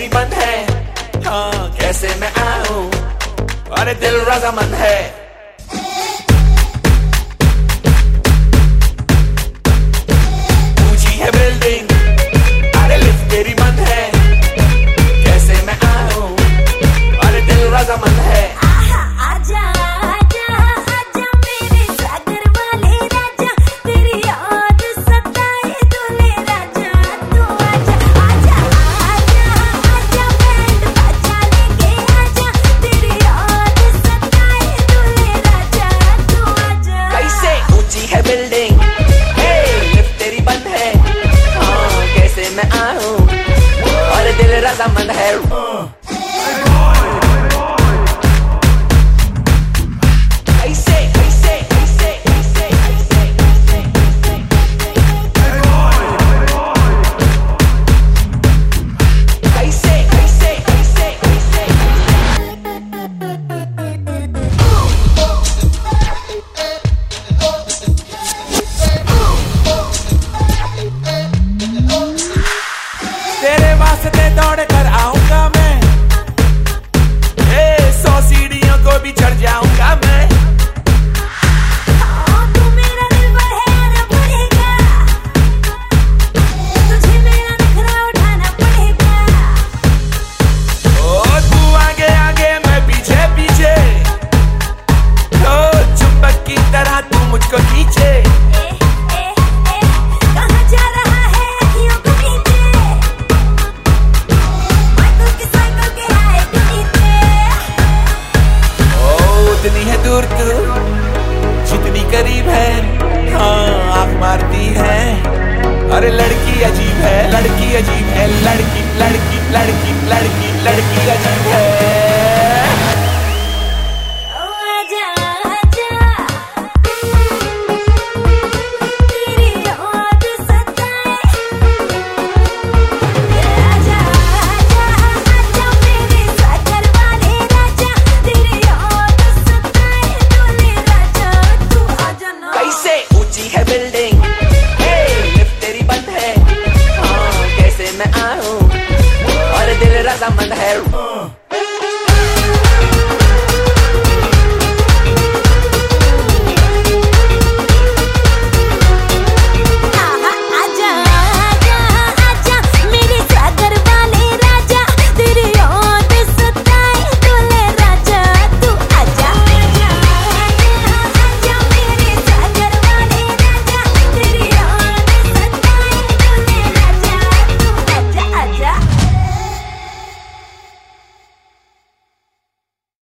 मेरी बंद है। हाँ कैसे मैं आऊँ? अरे दिल रजामंद है। है building I ah, own. Oh. All the daily rather man the hair. Uh. धूर्त जितनी करीब है हाँ आग मारती है। अरे लड़की अजीब है, लड़की अजीब है, लड़की लड़की लड़की लड़की लड़की अजीब है। I'm on the hill.